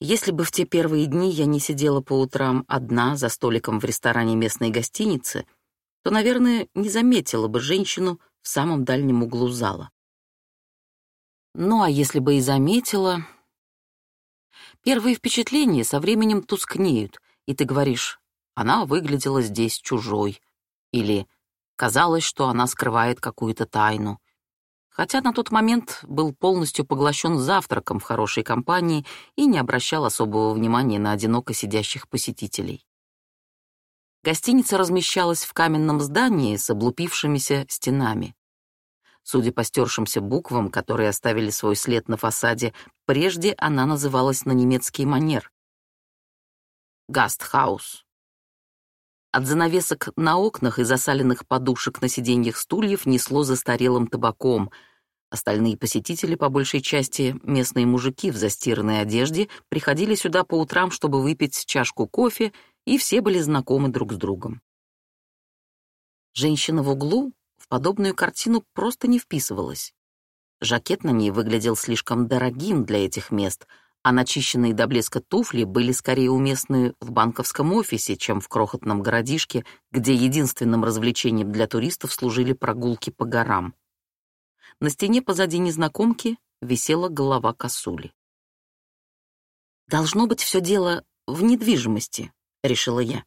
Если бы в те первые дни я не сидела по утрам одна за столиком в ресторане местной гостиницы, то, наверное, не заметила бы женщину в самом дальнем углу зала. Ну а если бы и заметила... Первые впечатления со временем тускнеют, и ты говоришь, она выглядела здесь чужой, или казалось, что она скрывает какую-то тайну. Хотя на тот момент был полностью поглощен завтраком в хорошей компании и не обращал особого внимания на одиноко сидящих посетителей. Гостиница размещалась в каменном здании с облупившимися стенами. Судя по стершимся буквам, которые оставили свой след на фасаде, прежде она называлась на немецкий манер. «Гастхаус». От занавесок на окнах и засаленных подушек на сиденьях стульев несло застарелым табаком. Остальные посетители, по большей части местные мужики в застиранной одежде, приходили сюда по утрам, чтобы выпить чашку кофе, и все были знакомы друг с другом. Женщина в углу в подобную картину просто не вписывалась. Жакет на ней выглядел слишком дорогим для этих мест — а начищенные до блеска туфли были скорее уместны в банковском офисе, чем в крохотном городишке, где единственным развлечением для туристов служили прогулки по горам. На стене позади незнакомки висела голова косули. «Должно быть все дело в недвижимости», — решила я.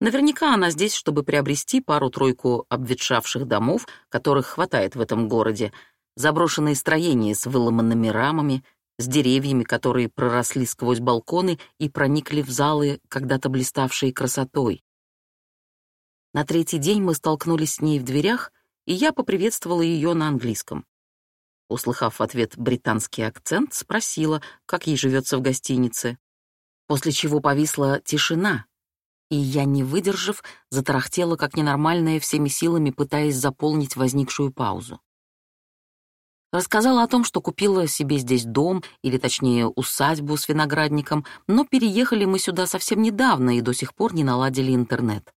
Наверняка она здесь, чтобы приобрести пару-тройку обветшавших домов, которых хватает в этом городе, заброшенные строения с выломанными рамами, с деревьями, которые проросли сквозь балконы и проникли в залы, когда-то блиставшие красотой. На третий день мы столкнулись с ней в дверях, и я поприветствовала ее на английском. Услыхав в ответ британский акцент, спросила, как ей живется в гостинице, после чего повисла тишина, и я, не выдержав, затарахтела как ненормальная всеми силами, пытаясь заполнить возникшую паузу. Рассказала о том, что купила себе здесь дом, или точнее усадьбу с виноградником, но переехали мы сюда совсем недавно и до сих пор не наладили интернет.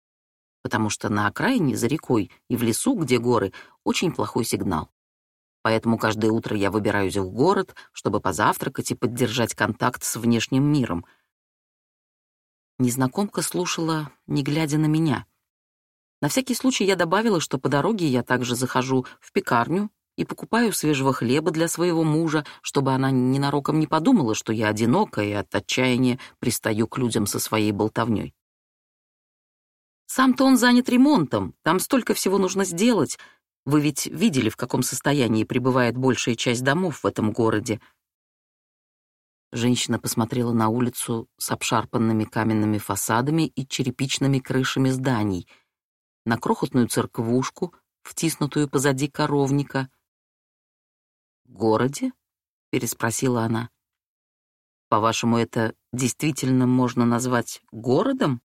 Потому что на окраине, за рекой и в лесу, где горы, очень плохой сигнал. Поэтому каждое утро я выбираюсь в город, чтобы позавтракать и поддержать контакт с внешним миром. Незнакомка слушала, не глядя на меня. На всякий случай я добавила, что по дороге я также захожу в пекарню и покупаю свежего хлеба для своего мужа, чтобы она ненароком не подумала, что я одинока и от отчаяния пристаю к людям со своей болтовней. Сам-то он занят ремонтом, там столько всего нужно сделать. Вы ведь видели, в каком состоянии пребывает большая часть домов в этом городе. Женщина посмотрела на улицу с обшарпанными каменными фасадами и черепичными крышами зданий, на крохотную церквушку, втиснутую позади коровника — городе?» — переспросила она. «По-вашему, это действительно можно назвать городом?»